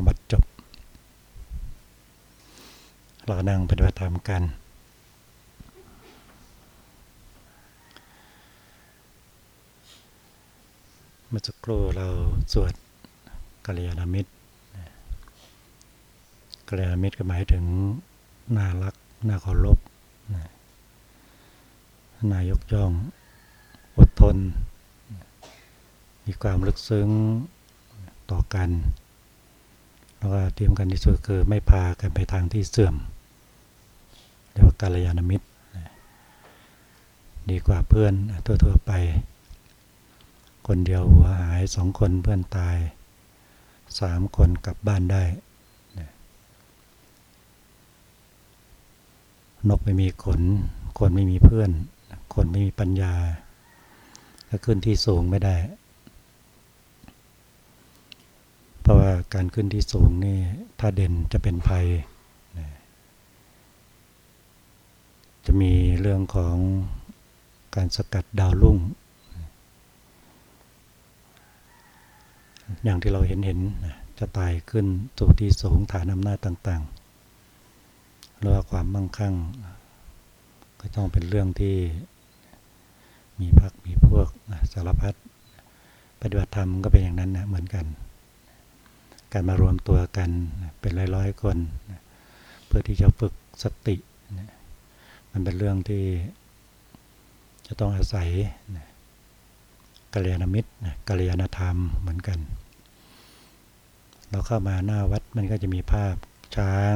รมจบเราก็นั่งปฏิบัติธรรมกัน เมื่อสักครู่เราสวดกัลยาณมิตรกัลยาณมิตรก็หมายถึงน่ารักน่าเคารพน่ายกย่อง อดทน มีความลึกซึ้งต่อกัน แล้วก็เตรียมกันที่สุดคือไม่พากันไปทางที่เสื่อมเรียกว่ากัลยาณมิตร ดีกว่าเพื่อนทั่วๆไป คนเดียวหัวหายสองคนเพื่อนตายสามคนกลับบ้านได้นกไม่มีขน คนไม่มีเพื่อน คนไม่มีปัญญา ก็ขึ้นที่สูงไม่ได้ เพ ราะว่าการขึ้นที่สูงนี่ถ้าเด่นจะเป็นภัย จะมีเรื่องของการสกัดดาวรุ่ง อย่างที่เราเห็นเห็นจะตายขึ้นสู่ที่สูงฐานอำนาจต่างๆหรือว่าความมั่งคั่ง ก็ต้องเป็นเรื่องที่มีพักมีพวกสารพัดปฏิบัติธรรมก็เป็นอย่างนั้นนะเหมือนกัน การมารวมตัวกันเป็นร้อยๆคนเพื่อที่จะฝึกสติมันเป็นเรื่องที่จะต้องอาศัยกัลยาณมิตรกัลยาณธรรมเหมือนกัน เราเข้ามาหน้าวัดมันก็จะมีภาพช้าง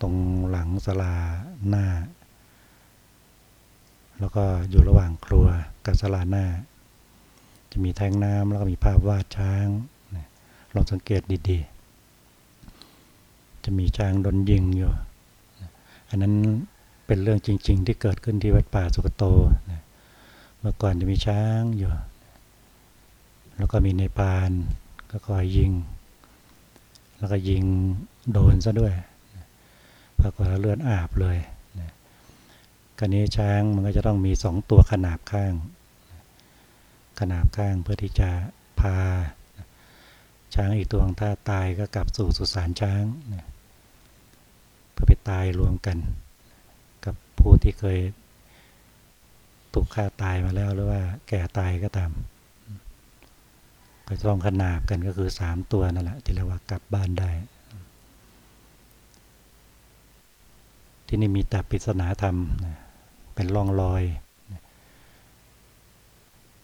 ตรงหลังสลาหน้า แล้วก็อยู่ระหว่างครัวกับสลาหน้า จะมีแทงน้ำแล้วก็มีภาพวาดช้างลองสังเกตดีๆ จะมีช้างโดนยิงอยู่ อันนั้นเป็นเรื่องจริง ๆ ที่เกิดขึ้นที่วัดป่าสุกโต เมื่อก่อนจะมีช้างอยู่ แล้วก็มีในปานก็คอยยิง แล้วก็ยิงโดนซะด้วย ปรากฏเลือดอาบเลย กรณีช้างมันก็จะต้องมีสองตัวขนาบข้าง ขนาบข้างเพื่อที่จะพา ช้างอีกตัวถ้าตายก็กลับสู่สุสานช้างเพื่อไปตายรวมกัน กับผู้ที่เคยถูกฆ่าตายมาแล้วหรือว่าแก่ตายก็ตามก็ต้องขนาบกันก็คือสามตัวนั่นแหละที่เรียกว่ากลับบ้านได้ที่นี่มีแต่ปริศนาธรรม เป็นร่องรอย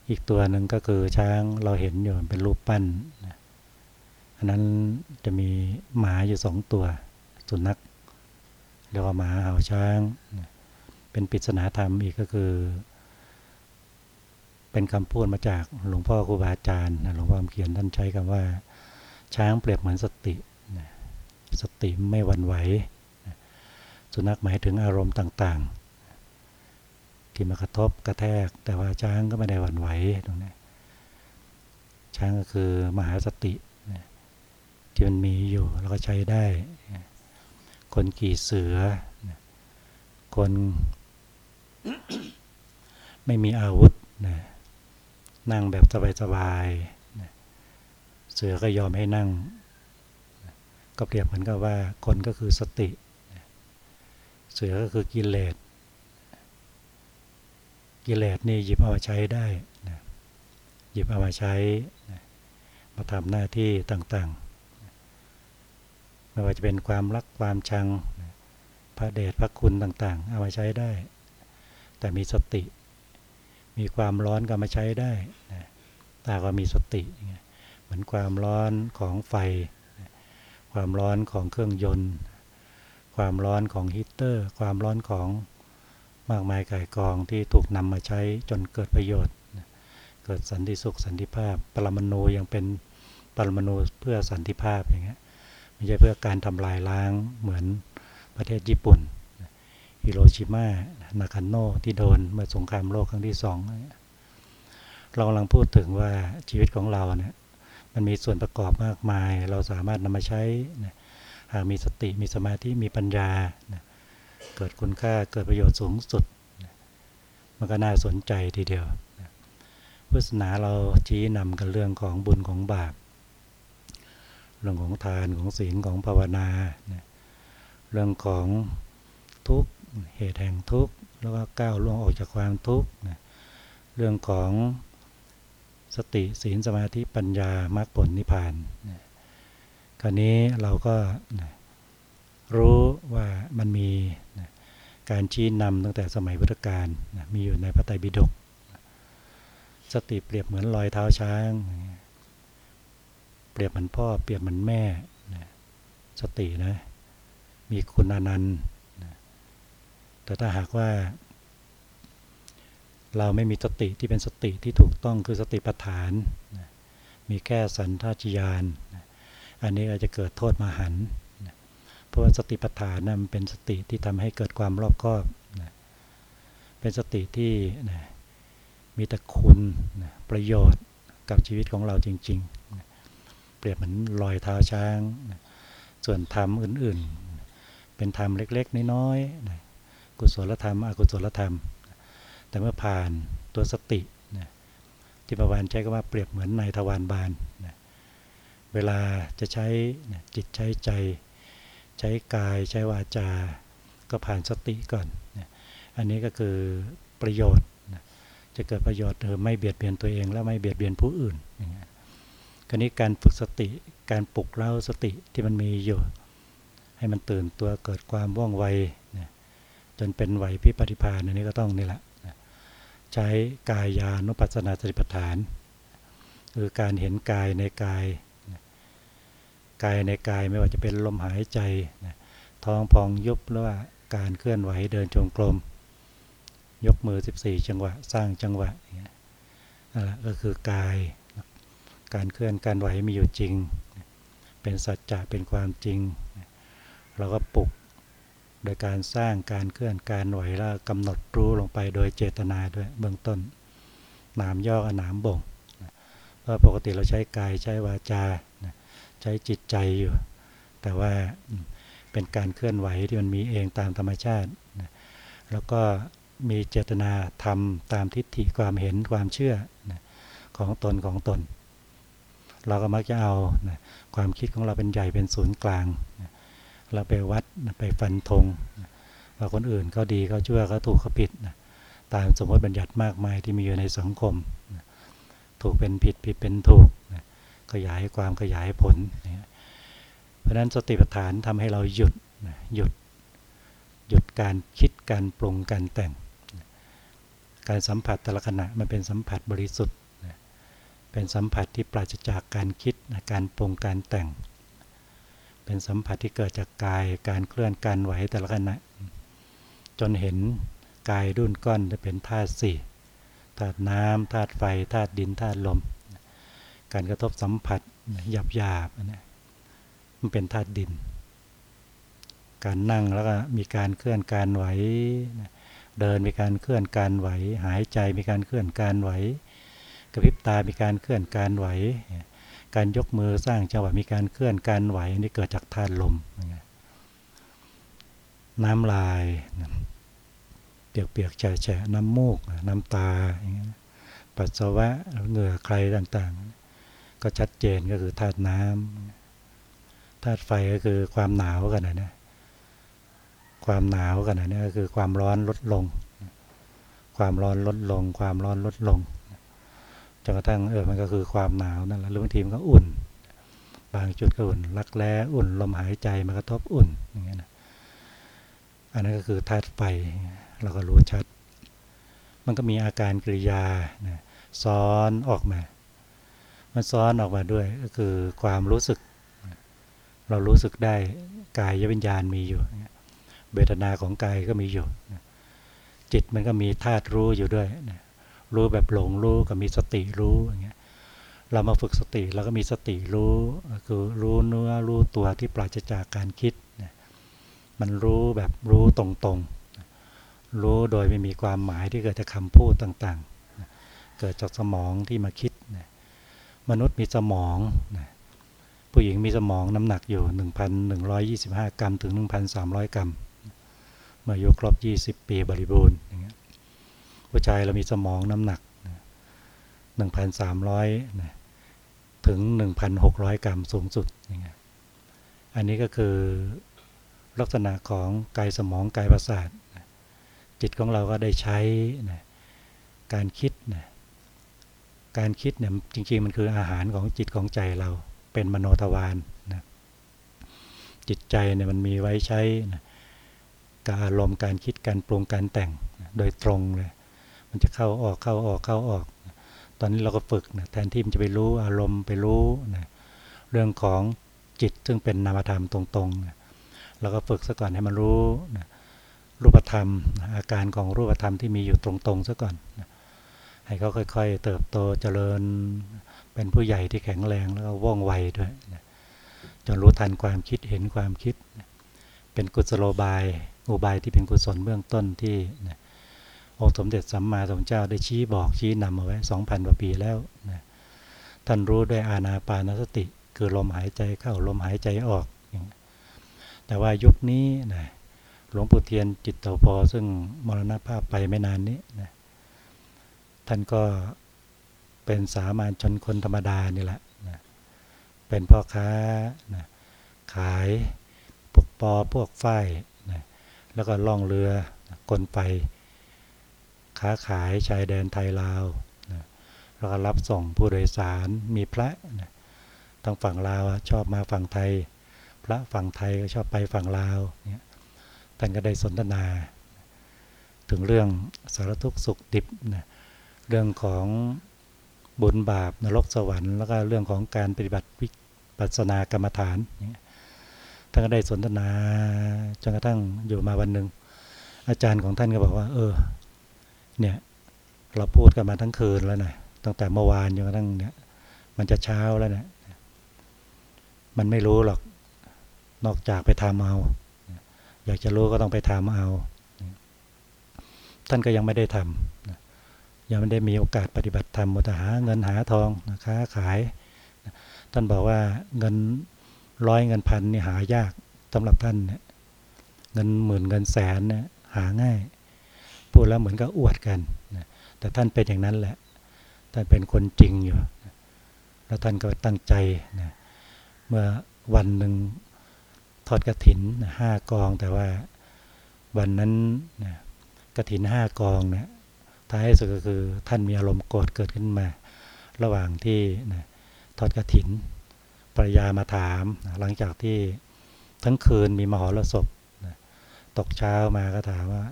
อีกตัวหนึ่งก็คือช้างเราเห็นอยู่เป็นรูปปั้น อันนั้นจะมีหมาอยู่สองตัว สุนัขเรียกว่าหมาเห่าช้าง เป็นปริศนาธรรมอีกก็คือ เป็นคำพูดมาจากหลวงพ่อครูบาอาจารย์หลวงพ่อเขียนท่านใช้คำว่า ช้างเปรียบเหมือนสติสติไม่หวั่นไหว สุนัขหมายถึงอารมณ์ต่างๆ ที่มากระทบกระแทก แต่ว่าช้างก็ไม่ได้หวั่นไหวตรงนี้ช้างก็คือมหาสติที่มันมีอยู่แล้วก็ใช้ได้ คนกี่เสือ คนไม่มีอาวุธนะนั่งแบบสบายๆนะเสือก็ยอมให้นั่งนะก็เปรียบเหมือนกับว่าคนก็คือสตินะเสือก็คือกิเลส กิเลสนี่หยิบเอามาใช้ได้นะหยิบเอามาใช้นะมาทำหน้าที่ต่างๆ ไม่ว่าจะเป็นความรักความชังพระเดชพระคุณต่างๆ เอามาใช้ได้ แต่มีสติ มีความร้อนก็มาใช้ได้นะตาก็มีสติเหมือนความร้อนของไฟ ความร้อนของเครื่องยนต์ ความร้อนของฮีเตอร์ ความร้อนของ มากมายกายกองที่ถูกนำมาใช้จนเกิดประโยชน์ เกิดสันติสุขสันติภาพ ปรมาณูยังเป็นปรมาณูเพื่อสันติภาพอย่างเงี้ยไม่ใช่เพื่อการทำลายล้างเหมือนประเทศญี่ปุ่นฮิโรชิมานาคาโนที่โดนเมื่อสงครามโลกครั้งที่สองเรากำลังพูดถึงว่าชีวิตของเราเนี่ยมันมีส่วนประกอบมากมาย เราสามารถนำมาใช้หากมีสติมีสมาธิมีปัญญา เกิดคุณค่าเกิดประโยชน์สูงสุด มันก็น่าสนใจทีเดียวพุทธศาสนาเราชี้นำกันเรื่องของบุญของบาป เรื่องของทานของศีลของภาวนา เรื่องของทุกเหตุแห่งทุกข์แล้วก็ก้าวล่วงออกจากความทุกข์เรื่องของสติศีลสมาธิปัญญามรรคผลนิพพานคราวนี้เราก็รู้ว่ามันมี การชี้นำตั้งแต่สมัยพุทธกาลมีอยู่ในพระไตรปิฎกสติเปรียบเหมือนรอยเท้าช้าง เปรียบเหมือนพ่อ เปรียบเหมือนแม่ สตินะ มีคุณอนันต์แต่ถ้าหากว่า เราไม่มีสติที่เป็นสติที่ถูกต้องคือสติปัฏฐาน มีแค่สันทัจยาน อันนี้อาจจะเกิดโทษมหัน เพราะว่าสติปัฏฐานนะมันเป็นสติที่ทำให้เกิดความรอบคอบเป็นสติที่มีแต่คุณประโยชน์กับชีวิตของเราจริงๆเปรียบเหมือนรอยเท้าช้างส่วนธรรมอื่นๆ เป็นธรรมเล็กๆ น้อยๆกุศลธรรม อกุศลธรรม แต่เมื่อผ่านตัวสติที่ประวานใช้ก็ว่าเปรียบเหมือนในทวารบานเวลาจะใช้จิตใช้ใจ ใช้กายใช้วาจา ก็ผ่านสติก่อน อันนี้ก็คือประโยชน์ จะเกิดประโยชน์เธอไม่เบียดเบียนตัวเอง และไม่เบียดเบียนผู้อื่นอย่างนี้คราวนี้การฝึกสติ การปลุกเร้าสติที่มันมีอยู่ ให้มันตื่นตัวเกิดความว่องไว จนเป็นไหวพิปฏิภาณอันนี้ก็ต้องนี่แหละ ใช้กายานุปัสสนาสติปัฏฐาน คือการเห็นกายในกาย กายในกายไม่ว่าจะเป็นลมหายใจท้องพองยุบหรือว่าการเคลื่อนไหวเดินจงกรมยกมือ 14 จังหวะสร้างจังหวะนั่นแหละก็คือกาย การเคลื่อนการไหวมีอยู่จริง เป็นสัจจะเป็นความจริง เราก็ปลุกโดยการสร้างการเคลื่อนการไหวแล้วกำหนดรู้ลงไปโดยเจตนาด้วยเบื้องต้นนามย่อกับนามบ่งเพราะปกติเราใช้กายใช้วาจา ใช้จิตใจอยู่ แต่ว่าเป็นการเคลื่อนไหวที่มันมีเองตามธรรมชาติ แล้วก็มีเจตนาทำตามทิฏฐิความเห็นความเชื่อของตนของตน เราก็มักจะเอาความคิดของเราเป็นใหญ่เป็นศูนย์กลาง เราไปวัดไปฟันธงว่าคนอื่นเขาดีเขาชั่วเขาถูกเขาผิดตามสมมติบัญญัติมากมายที่มีอยู่ในสังคม ถูกเป็นผิดผิดเป็นถูก ขยายความขยายผล เพราะนั้นสติปัฏฐานทำให้เราหยุดหยุดหยุดการคิดการปรุงการแต่ง การสัมผัสแต่ละขณะมันเป็นสัมผัสบริสุทธิ์เป็นสัมผัสที่ปราศจากการคิดการปรุงการแต่ง เป็นสัมผัสที่เกิดจากกายการเคลื่อนการไหวแต่ละขณะจนเห็นกายดุนก้อนจะเป็นธาตุสี่ธาตุน้ำธาตุไฟธาตุดินธาตุลม การกระทบสัมผัสหยาบหยาบนะมันเป็นธาตุดิน การนั่งแล้วก็มีการเคลื่อนการไหว เดินมีการเคลื่อนการไหว หายใจมีการเคลื่อนการไหว กระพริบตา มีการเคลื่อนการไหว การยกมือสร้างจังหวะมีการเคลื่อนการไหวนี่เกิดจากธาตุลม น้ำลายเปียกๆแฉะๆน้ำมูก น้ำตาปัสสาวะเหงื่อใครต่างๆ ก็ชัดเจนก็คือธาตุน้ำธาตุไฟก็คือความหนาวกันนะเนี่ยความหนาวกันนะเนี่ยก็คือความร้อนลดลง ความร้อนลดลง ความร้อนลดลงจนกระทั่งเออมันก็คือความหนาวนั่นแหละหรือบางทีมันก็อุ่น บางจุดก็อุ่นรักแร้อุ่นลมหายใจมันกระทบอุ่นอย่างเงี้ยนะอันนั้นก็คือธาตุไฟเราก็รู้ชัด มันก็มีอาการกริยาซ้อนออกมา มันซ้อนออกมาด้วยก็คือความรู้สึก เรารู้สึกได้กายวิญญาณมีอยู่เบทนาของกายก็มีอยู่ จิตมันก็มีธาตุรู้อยู่ด้วย รู้แบบหลงรู้ก็มีสติรู้อย่างเงี้ยเรามาฝึกสติเราก็มีสติรู้คือรู้เนื้อรู้ตัวที่ปราศจากการคิด มันรู้แบบรู้ตรงๆ รู้โดยไม่มีความหมายที่เกิดจากคำพูดต่างๆ เกิดจากสมองที่มาคิด มนุษย์มีสมองนะผู้หญิงมีสมองน้ำหนักอยู่ 1,125 กรัมถึง 1,300 กรัมเมื่ออายุครบ 20 ปีบริบูรณ์อย่างเงี้ยผู้ชายเรามีสมองน้ำหนัก 1,300นะถึง 1,600 กรัมสูงสุดอย่างเงี้ยอันนี้ก็คือลักษณะของกายสมองกายประสาทจิตของเราก็ได้ใช้นะการคิดนะ การคิดเนี่ยจริง ๆ มันคืออาหารของจิตของใจเราเป็นมโนทวารนะจิตใจเนี่ยมันมีไว้ใช้นะการอารมณ์การคิดการปรุงการแต่งนะโดยตรงเลย มันจะเข้าออกเข้าออกเข้าออกนะตอนนี้เราก็ฝึกนะแทนที่มันจะไปรู้อารมณ์ไปรู้นะเรื่องของจิตซึ่งเป็นนามธรรมตรงๆนะเราก็ฝึกซะก่อนให้มันรู้นะรูปธรรม อาการของรูปธรรมที่มีอยู่ตรงๆซะก่อนนะ ให้เขาค่อย ๆ เติบโตเจริญ เป็นผู้ใหญ่ที่แข็งแรงแล้วก็ว่องไวด้วยจนรู้ทันความคิดเห็นความคิด เป็นกุศโลบายอุบายที่เป็นกุศลเบื้องต้นที่องค์สมเด็จสัมมาสัมพุทธเจ้าได้ชี้บอกชี้นำเอาไว้สองพันกว่าปีแล้วนะท่านรู้ด้วยอาณาปานสติ คือลมหายใจเข้าลมหายใจออก แต่ว่ายุคนี้นะหลวงปู่เทียนจิตเต่าพอซึ่งมรณภาพไปไม่นานนี้นะ ท่านก็เป็นสามัญชนคนธรรมดานี่แหละนะเป็นพ่อค้านะขายพวกปอพวกฝ้ายนะแล้วก็ล่องเรือกลไฟค้าขายชายแดนไทยลาวนะแล้วก็รับส่งผู้โดยสารมีพระนะทางฝั่งลาวชอบมาฝั่งไทย พระฝั่งไทยก็ชอบไปฝั่งลาวเนี่ยท่านก็ได้สนทนา ถึงเรื่องสารทุกข์สุขดิบนะ เรื่องของบุญบาปนรกสวรรค์แล้วก็เรื่องของการปฏิบัติวิปัสสนากรรมฐานท่านก็ได้สนทนาจนกระทั่งอยู่มาวันหนึ่งอาจารย์ของท่านก็บอกว่า เออ เนี่ย เราพูดกันมาทั้งคืนแล้วนะตั้งแต่เมื่อวานจนกระทั่งเนี่ย มันจะเช้าแล้วเนะมันไม่รู้หรอก นอกจากไปทำเอา อยากจะรู้ก็ต้องไปทำเอา ท่านก็ยังไม่ได้ทำ ยังไม่ได้มีโอกาสปฏิบัติธรรมมตหาเงินหาทองค้าขาย ท่านบอกว่าเงินร้อยเงินพันนี่หายากสำหรับท่านเนี่ยเงินหมื่นเงินแสนเนี่ยหาง่าย พูดแล้วเหมือนกับอวดกันนะแต่ท่านเป็นอย่างนั้นแหละ ท่านเป็นคนจริงอยู่ แล้วท่านก็ตั้งใจนะเมื่อวันหนึ่งทอดกระถินห้ากองแต่ว่าวันนั้นนะกระถินห้ากองเนี่ย ท้ายสุดก็คือท่านมีอารมณ์โกรธเกิดขึ้นมา ระหว่างที่นะทอดกระถินภรรยามาถามหลังจากที่ทั้งคืนมีมหรสพตกเช้ามาก็ถามว่า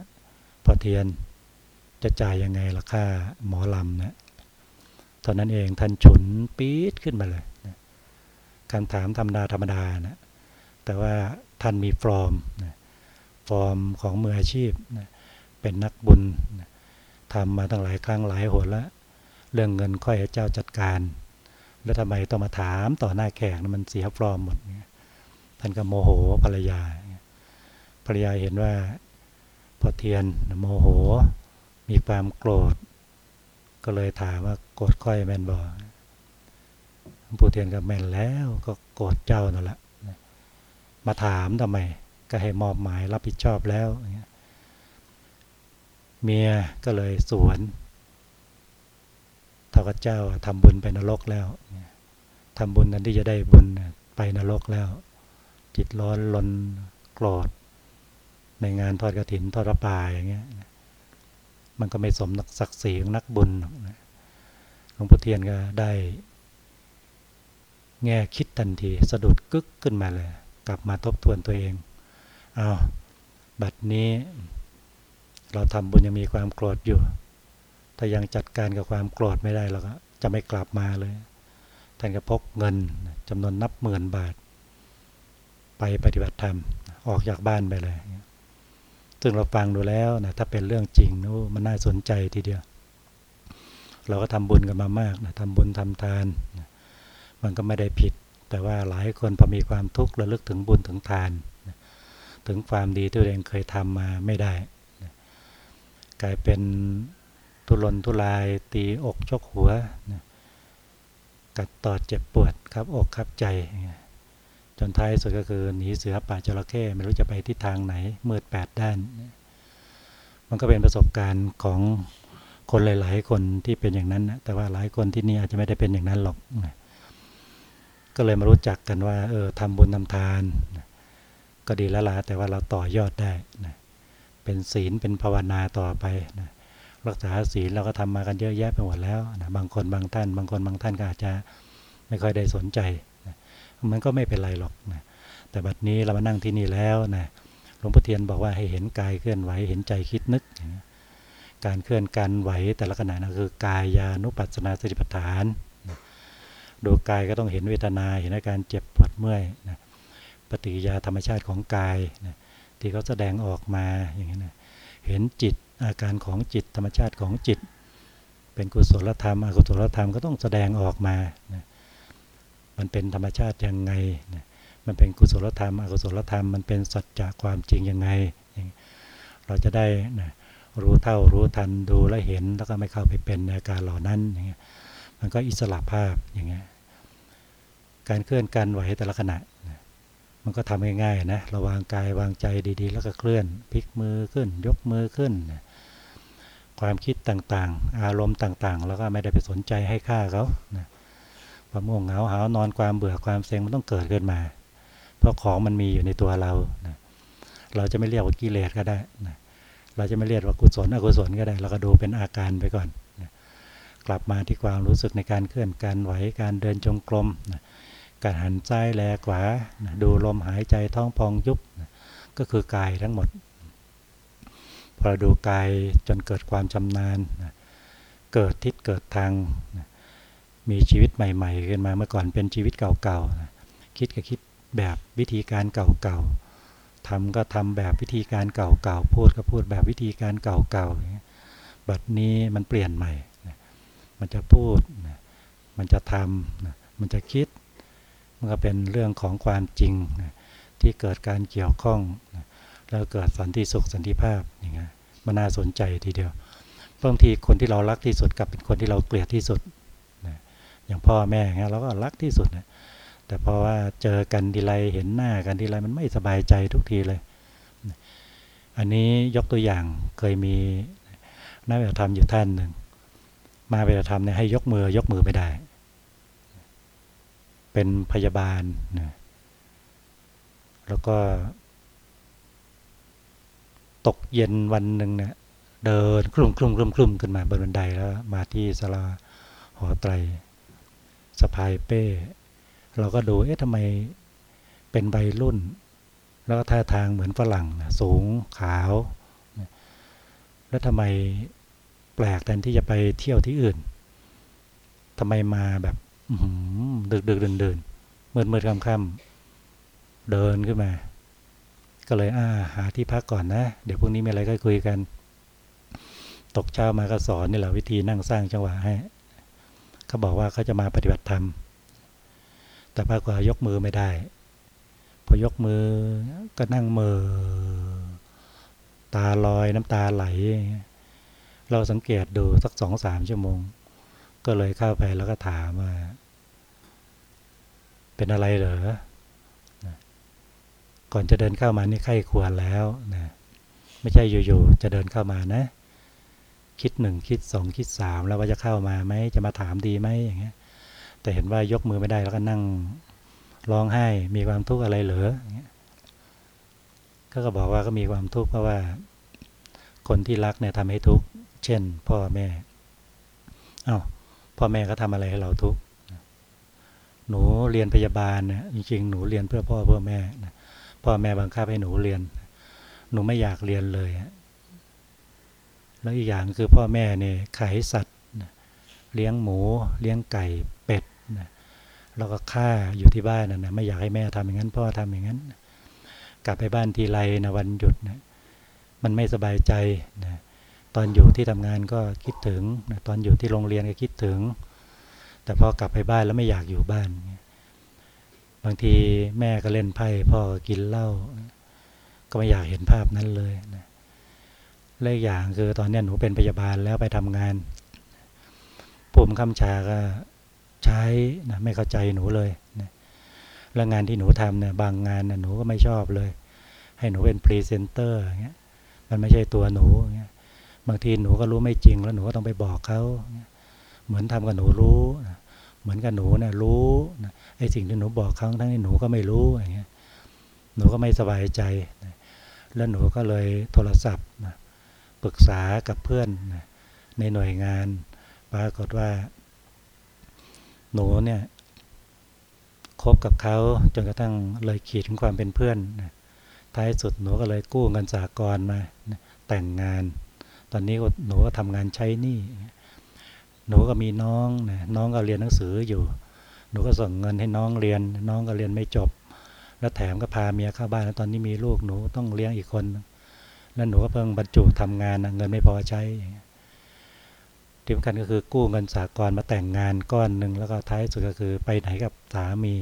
พอเทียนจะจ่ายยังไงราคาหมอลำนะตอนนั้นเองท่านฉุนปี๊ดขึ้นมาเลยนะการถามธรรมดาธรรมดานะแต่ว่าท่านมีฟอร์มนะฟอร์มของมืออาชีพนะเป็นนักบุญนะ ทำมาตั้งหลายครั้งหลายหนแล้ว เรื่องเงินค่อยให้เจ้าจัดการ แล้วทำไมต้องมาถามต่อหน้าแขกมันเสียฟอร์มหมดท่านก็โมโหภรรยา ภรรยาเห็นว่าพ่อเทียนโมโห มีความโกรธ ก็เลยถามว่าโกรธค่อยแม่นบอกพ่อเทียนก็แม่นแล้วก็โกรธเจ้านั่นแหละมาถามทำไมก็ให้มอบหมายรับผิดชอบแล้วเเมียก็เลยสวนเท่ากับเจ้าทำบุญไปนรกแล้วทำบุญนั้นที่จะได้บุญไปนรกแล้ว จิตร้อนลนโกรธ ในงานทอดกระถินทอดระป่าอย่างเงี้ยมันก็ไม่สมศักดิ์ศรีของนักบุญหลวงพ่อเทียนก็ได้ แง่คิดทันทีสะดุดกึกขึ้นมาเลย กลับมาทบทวนตัวเองเอาบัดนี้ เราทำบุญยังมีความโกรธอยู่ ถ้ายังจัดการกับความโกรธไม่ได้เราก็จะไม่กลับมาเลยท่านก็พกเงินจำนวนนับหมื่นบาท ไปปฏิบัติธรรมออกจากบ้านไปเลย ซึ่งเราฟังดูแล้วนะถ้าเป็นเรื่องจริงนู้มันน่าสนใจทีเดียว เราก็ทำบุญกันมามากนะทำบุญทำทานนะมันก็ไม่ได้ผิด แต่ว่าหลายคนพอมีความทุกข์ระลึกถึงบุญถึงทานนะถึงความดีที่ตัวเองเคยทำมาไม่ได้ กลายเป็นทุรนทุรายตีอกชกหัวนะกัดตอดเจ็บปวดครับอกครับใจ จนท้ายสุดก็คือหนีเสือป่าจระเข้ไม่รู้จะไปทิศทางไหนมืดแปดด้าน มันก็เป็นประสบการณ์ของคนหลาย ๆ คนที่เป็นอย่างนั้นนะแต่ว่าหลายคนที่นี่อาจจะไม่ได้เป็นอย่างนั้นหรอกก็เลยมารู้จักกันว่า เออทำบุญทำทานก็ดีแล้วล่ะแต่ว่าเราต่อยอดได้นะ เป็นศีลเป็นภาวนาต่อไปนะรักษาศีลเราก็ทำมากันเยอะแยะไปหมดแล้วนะบางคนบางท่าน บางคนบางท่านก็อาจจะไม่ค่อยได้สนใจนะมันก็ไม่เป็นไรหรอกนะแต่บัดนี้เรามานั่งที่นี่แล้วนะหลวงพ่อเทียนบอกว่าให้เห็นกายเคลื่อนไหวเห็นใจคิดนึก การเคลื่อนการไหวแต่ละขณะนั่นคือกายานุปัสสนาสติปัฏฐานดูกายก็ต้องเห็นเวทนาเห็นอาการเจ็บปวดเมื่อยนะปฏิกิยาธรรมชาติของกายนะ ที่เขาแสดงออกมาอย่างนี้นะเห็นจิตอาการของจิตธรรมชาติของจิต เป็นกุศลธรรม อกุศลธรรมก็ต้องแสดงออกมานะมันเป็นธรรมชาติยังไงนะมันเป็นกุศลธรรม อกุศลธรรม มันเป็นสัจจะความจริงยังไง เราจะได้นะรู้เท่ารู้ทันดูและเห็นแล้วก็ไม่เข้าไปเป็นอาการเหล่านั้นอย่างเงี้ยมันก็อิสระภาพอย่างเงี้ยการเคลื่อนการไหวแต่ละขณะ มันก็ทำง่ายๆนะระวางกายวางใจดีๆ แล้วก็เคลื่อนพลิกมือขึ้น ยกมือขึ้น ความคิดต่างๆ อารมณ์ต่างๆ แล้วก็ไม่ได้ไปสนใจให้ค่าเขานะความง่วงเหงาหานอนความเบื่อความเซ็งมันต้องเกิดขึ้นมา เพราะของมันมีอยู่ในตัวเรานะเราจะไม่เรียกว่ากิเลสก็ได้นะเราจะไม่เรียกว่ากุศลอกุศลก็ได้ เราก็ดูเป็นอาการไปก่อนนะกลับมาที่ความรู้สึกในการเคลื่อนการไหวการเดินจงกรมนะ การหันซ้ายแลขวาดูลมหายใจท้องพองยุบก็คือกายทั้งหมด พอเราดูกายจนเกิดความชำนาญเกิดทิศเกิดทางมีชีวิตใหม่ ๆ ขึ้นมาเมื่อก่อนเป็นชีวิตเก่าๆคิดก็คิดแบบวิธีการเก่าๆทำก็ทำแบบวิธีการเก่าๆพูดก็พูดแบบวิธีการเก่าๆบัดนี้มันเปลี่ยนใหม่มันจะพูดมันจะทำมันจะคิด มันก็เป็นเรื่องของความจริงนะที่เกิดการเกี่ยวข้องนะแล้วเกิดสันติสุขสันติภาพอย่างเงี้ยมันน่าสนใจทีเดียวบางทีคนที่เรารักที่สุดกับเป็นคนที่เราเกลียดที่สุดนะอย่างพ่อแม่เงี้ยเราก็รักที่สุดนะแต่เพราะว่าเจอกันทีไรเห็นหน้ากันทีไรมันไม่สบายใจทุกทีเลย อันนี้ยกตัวอย่างเคยมีนักปฏิธรรมอยู่ท่านหนึ่งมาปฏิธรรมเนี่ยให้ยกมือยกมือไม่ได้ เป็นพยาบาลนะแล้วก็ ตกเย็นวันหนึ่งเนะี่ยเดินคลุ่มคลุ่มคลุ่มคลุ่มขึ้นมาบนบันไดแล้ว มาที่สลาหอไตรสะพายเป้ เราก็ดูเอ๊ะทำไมเป็นใบรุ่น แล้วก็ท่าทางเหมือนฝรั่งนะสูงขาว แล้วทำไมแปลกแทนที่จะไปเที่ยวที่อื่นทำไมมาแบบ ดึกดึกเดินเดินมืดมืดค่ำค่ำเดินขึ้นมา ก็เลยอ่าหาที่พักก่อนนะ เดี๋ยวพรุ่งนี้มีอะไรก็คุยกัน ตกเช้ามาก็สอนนี่แหละวิธีนั่งสร้างจังหวะให้เขาบอกว่าเขาจะมาปฏิบัติธรรม แต่ปรากฏยกมือไม่ได้ พอยกมือก็นั่งมือ ตาลอยน้ำตาไหล เราสังเกตดูสักสองสามชั่วโมง ก็เลยเข้าไปแล้วก็ถามว่า เป็นอะไรเหรอก่อนจะเดินเข้ามานี่ไข้ควรแล้วนะไม่ใช่อยู่ๆจะเดินเข้ามานะ คิดหนึ่งคิดสองคิดสามแล้วว่าจะเข้ามาไหมจะมาถามดีไหมอย่างเงี้ย แต่เห็นว่ายกมือไม่ได้แล้วก็นั่งร้องไห้มีความทุกข์อะไรเหรออย่างเงี้ยก็ก็บอกว่าก็มีความทุกข์เพราะว่า คนที่รักเนี่ยทำให้ทุกข์เช่น พ่อแม่อา้าว พ่อแม่ก็ทำอะไรให้เราทุกข์หนูเรียนพยาบาลนะจริงๆหนูเรียนเพื่อพ่อเพื่อแม่นะพ่อแม่บังคับให้หนูเรียน หนูไม่อยากเรียนเลย แล้วอีกอย่างคือพ่อแม่เนี่ยขายสัตว์เลี้ยงหมู เลี้ยงไก่เป็ดนะแล้วก็ฆ่าอยู่ที่บ้านนะไม่อยากให้แม่ทำอย่างนั้น พ่อทำอย่างนั้น กลับไปบ้านทีไรนะวันหยุดนะมันไม่สบายใจนะ ตอนอยู่ที่ทำงานก็คิดถึง ตอนอยู่ที่โรงเรียนก็คิดถึง แต่พอกลับไปบ้านแล้วไม่อยากอยู่บ้าน บางทีแม่ก็เล่นไพ่พ่อก็กินเหล้าก็ไม่อยากเห็นภาพนั้นเลยนะเละอย่างคือตอนนี้หนูเป็นพยาบาลแล้วไปทำงานปุ่มคำชาก็ใช้นะไม่เข้าใจหนูเลยนะแล้วงานที่หนูทำเนี่ยบางงานนะหนูก็ไม่ชอบเลย ให้หนูเป็นพรีเซนเตอร์เงี้ยมันไม่ใช่ตัวหนูเงี้ย บางทีหนูก็รู้ไม่จริง แล้วหนูก็ต้องไปบอกเขาเหมือนทำกับหนูรู้เหมือนกับหนูเนี่ยรู้ไอ้สิ่งที่หนูบอกครั้งทั้งที่หนูก็ไม่รู้อย่างเงี้ยหนูก็ไม่สบายใจแล้วหนูก็เลยโทรศัพท์ปรึกษากับเพื่อนในหน่วยงานปรากฏว่า หนูเนี่ยคบกับเขาจนกระทั่งเลยขีดถึงความเป็นเพื่อนท้ายสุดหนูก็เลยกู้เงินสากลมานะแต่งงาน ตอนนี้หนูก็ทำงานใช้หนี้หนูก็มีน้องนะน้องก็เรียนหนังสืออยู่ หนูก็ส่งเงินให้น้องเรียน น้องก็เรียนไม่จบ แล้วแถมก็พาเมียเข้าบ้านแล้วตอนนี้มีลูกหนูต้องเลี้ยงอีกคน แล้วหนูก็เพิ่งบรรจุทำงานเงินไม่พอใช้ที่สำคัญก็คือกู้เงินสากลมาแต่งงานก้อนหนึ่งแล้วก็ท้ายสุดก็คือไปไหนกับสามี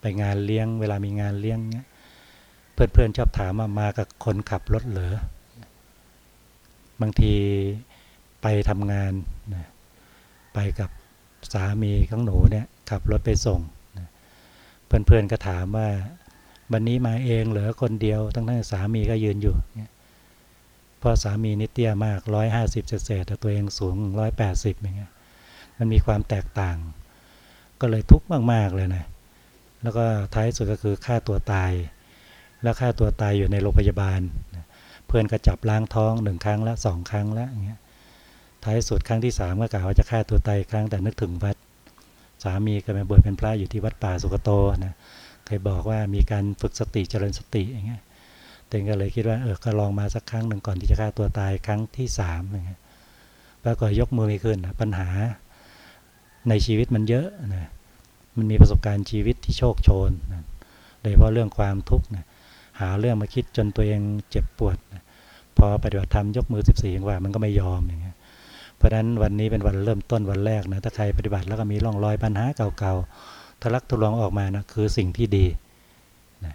ไปงานเลี้ยง เวลามีงานเลี้ยงเนี้ยเพื่อนๆชอบถามมามากับคนขับรถเหรอ บางทีไปทำงานนะไปกับสามีของหนูเนี่ยขับรถไปส่งนะเพื่อนๆก็ถามว่าวันนี้มาเองเหรอคนเดียวทั้งทั้งสามีก็ยืนอยู่เพราะสามีนิเตียมากร้อยห้าสิบเศษแต่ตัวเองสูงร้อยแปดสิบอย่างเงี้ยมันมีความแตกต่าง ก็เลยทุกข์มากๆเลยนะแล้วก็ท้ายสุดก็คือฆ่าตัวตาย แล้วฆ่าตัวตายอยู่ในโรงพยาบาล พื่อนก็จับล้างท้องหนึ่งครั้งแล้วสองครั้งแล้วอย่างเงี้ยท้ายสุดครั้งที่สามก็กล่าวว่าจะฆ่าตัวตายครั้งแต่นึกถึงวัด สามีก็มาบวชเป็นพระอยู่ที่วัดป่าสุกโตนะเคยบอกว่ามีการฝึกสติเจริญสติอย่างเงี้ยเต็งก็เลยคิดว่าเออก็ลองมาสักครั้งหนึ่งก่อนที่จะฆ่าตัวตายครั้งที่สามอย่างเงี้ยปรากฏยกมือไม่ขึ้นนะปัญหาในชีวิตมันเยอะนะมันมีประสบการณ์ชีวิตที่โชคโชนนะโดยเฉพาะเรื่องความทุกข์นะ หาเรื่องมาคิดจนตัวเองเจ็บปวด พอปฏิบัติธรรมยกมือสิบสี่ว่ามันก็ไม่ยอมอย่างเงี้ยเพราะฉะนั้นวันนี้เป็นวันเริ่มต้นวันแรกนะถ้าใครปฏิบัติแล้วก็มีร่องรอยปัญหาเก่าๆทะลักทะลวงออกมานะคือสิ่งที่ดีนะ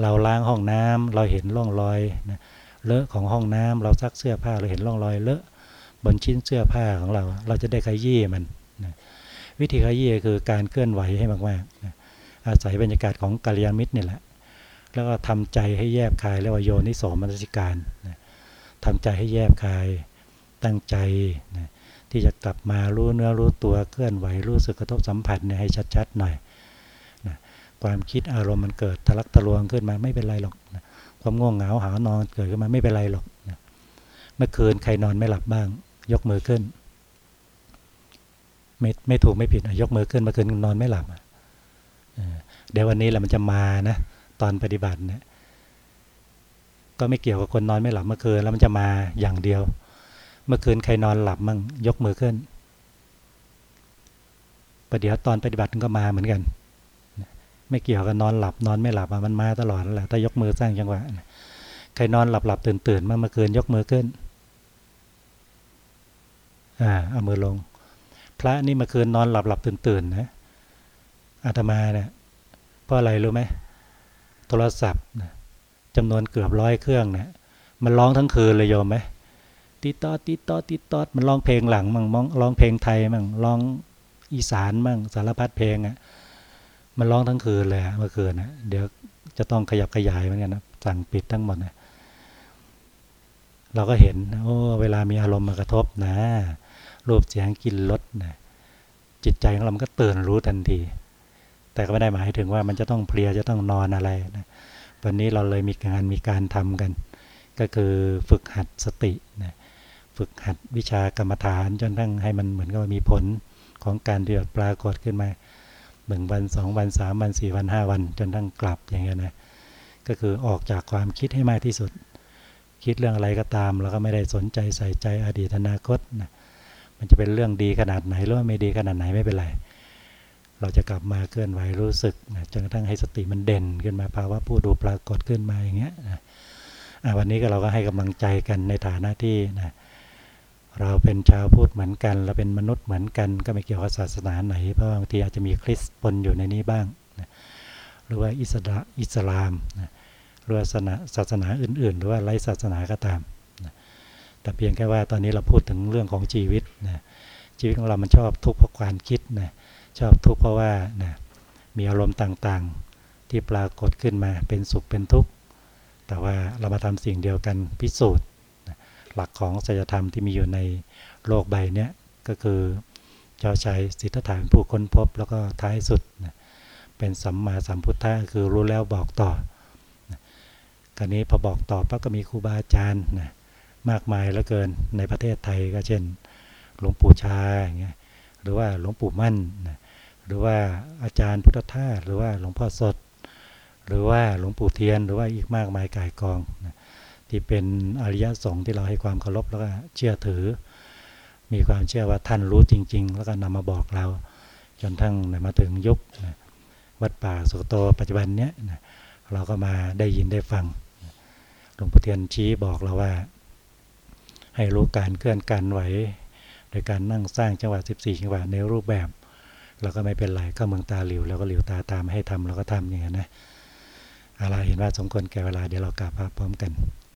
เราล้างห้องน้ำเราเห็นร่องรอยนะเลอะของห้องน้ำเราซักเสื้อผ้าเราเห็นร่องรอยเลอะบนชิ้นเสื้อผ้าของเรา เราจะได้ขยี้มันนะวิธีขยี้คือการเคลื่อนไหวให้มากๆนะอาศัยบรรยากาศของกัลยาณมิตรนี่แหละ แล้วก็ทำใจให้แยบคายเรียกว่าโยนิโสมนสิการนะทำใจให้แยบคายตั้งใจนะที่จะกลับมารู้เนื้อรู้ตัวเคลื่อนไหวรู้สึกกระทบสัมผัสเนี่ยให้ชัดๆหน่อยนะความคิดอารมณ์มันเกิดทะลักทะลวงขึ้นมาไม่เป็นไรหรอกนะความง่วงเหงาหานอนเกิดขึ้นมาไม่เป็นไรหรอกนะเมื่อคืนใครนอนไม่หลับบ้าง ยกมือขึ้น ไม่ไม่ถูกไม่ผิดยกมือขึ้นเมื่อคืนนอนไม่หลับเดี๋ยววันนี้แหละมันจะมานะ ตอนปฏิบัติเนี่ยก็ไม่เกี่ยวกับคนนอนไม่หลับเมื่อคืนแล้วมันจะมาอย่างเดียว เมื่อคืนใครนอนหลับมั่งยกมือขึ้นประเดี๋ยวตอนปฏิบัติก็มาเหมือนกัน ไม่เกี่ยวกับนอนหลับนอนไม่หลับมันมาตลอดแหละถ้ายกมือสร้างจังหวะใครนอนหลับหลับตื่นตื่นเมื่อคืนยกมือขึ้นอ่าเอามือลง พระนี่เมื่อคืนนอนหลับหลับตื่นตื่นนะอาตมาเนี่ยเพราะอะไรรู้ไหม โทรศัพท์จำนวนเกือบร้อยเครื่องเนี่ยมันร้องทั้งคืนเลยโยมไหมติดต่อติดต่อติดต่อมันร้องเพลงหลังมั่งมองร้องเพลงไทยมั่งร้องอีสานมั่งสารพัดเพลงอะมันร้องทั้งคืนเลยเมื่อคืนนะเดี๋ยวจะต้องขยับขยายเหมือนกันนะสั่งปิดทั้งหมดนะเราก็เห็นโอ้เวลามีอารมณ์มากระทบนะรูปเสียงกินรสนะจิตใจของเรามันก็ตื่นรู้ทันที แต่ก็ไม่ได้หมายถึงว่ามันจะต้องเพลียจะต้องนอนอะไรนะวันนี้เราเลยมีงานมีการทำกัน ก็คือฝึกหัดสตินะฝึกหัดวิชากรรมฐานจนทั้งให้มันเหมือนกับมีผลของการเดือดปรากฏขึ้นมาหนึ่งวันสองวันสามวันสี่วันห้าวัน จนทั้งกลับอย่างเงี้ยนะก็คือออกจากความคิดให้มากที่สุด คิดเรื่องอะไรก็ตามเราก็ไม่ได้สนใจใส่ใจอดีตอนาคตนะมันจะเป็นเรื่องดีขนาดไหนหรือว่าไม่ดีขนาดไหนไม่เป็นไร เราจะกลับมาเคลื่อนไหวรู้สึกนะจนกระทั่งให้สติมันเด่นขึ้นมาภาวะผู้ดูปรากฏขึ้นมาอย่างเงี้ยนะวันนี้ก็เราก็ให้กำลังใจกันในฐานะที่นะเราเป็นชาวพุทธเหมือนกัน เราเป็นมนุษย์เหมือนกัน ก็ไม่เกี่ยวกับศาสนาไหนเพราะบางทีอาจจะมีคริสต์ปนอยู่ในนี้บ้างนะหรือว่าอิสระอิสลามนะหรือศาสนาศาสนาอื่น ๆ หรือว่าไร้ศาสนาก็ตามนะแต่เพียงแค่ว่าตอนนี้เราพูดถึงเรื่องของชีวิตนะชีวิตของเรามันชอบทุกข์เพราะความคิดนะ ชอบทุกข์เพราะว่านะมีอารมณ์ต่างๆ ที่ปรากฏขึ้นมาเป็นสุขเป็นทุกข์ แต่ว่าเรามาทำสิ่งเดียวกันพิสูจน์นะหลักของศัจธรรมที่มีอยู่ในโลกใบนี้ก็คือเจ้าชายสิทธัตถะเป็นผู้ค้นพบ แล้วก็ท้ายสุดนะเป็นสัมมาสัมพุทธะคือรู้แล้วบอกต่อนะคราวนี้พอบอกต่อปั๊บก็มีครูบาอาจารย์นะมากมายเหลือเกินในประเทศไทยก็เช่น หลวงปู่ชาอย่างเงี้ยหรือว่าหลวงปู่มั่นนะ หรือว่าอาจารย์พุทธทาสหรือว่าหลวงพ่อสด หรือว่าหลวงปู่เทียน หรือว่าอีกมากมายกายกองนะที่เป็นอริยสงฆ์ที่เราให้ความเคารพแล้วก็เชื่อถือ มีความเชื่อว่าท่านรู้จริง ๆ แล้วก็นำมาบอกเรา จนทั้งมาถึงยุคนะวัดป่าสุโตปัจจุบันเนี้ยนะเราก็มาได้ยินได้ฟังหลวงพ่อเทียนชี้บอกเราว่า ให้รู้การเคลื่อนการไหว โดยการนั่งสร้างจังหวะ 14 จังหวะในรูปแบบ เราก็ไม่เป็นไรก็เมืองตาหลิวเราก็หลิวตาตามให้ทำเราก็ทำอย่างนั้นนะอะไรเห็นว่าสมควรแก่เวลาเดี๋ยวเรากลับพร้อมกัน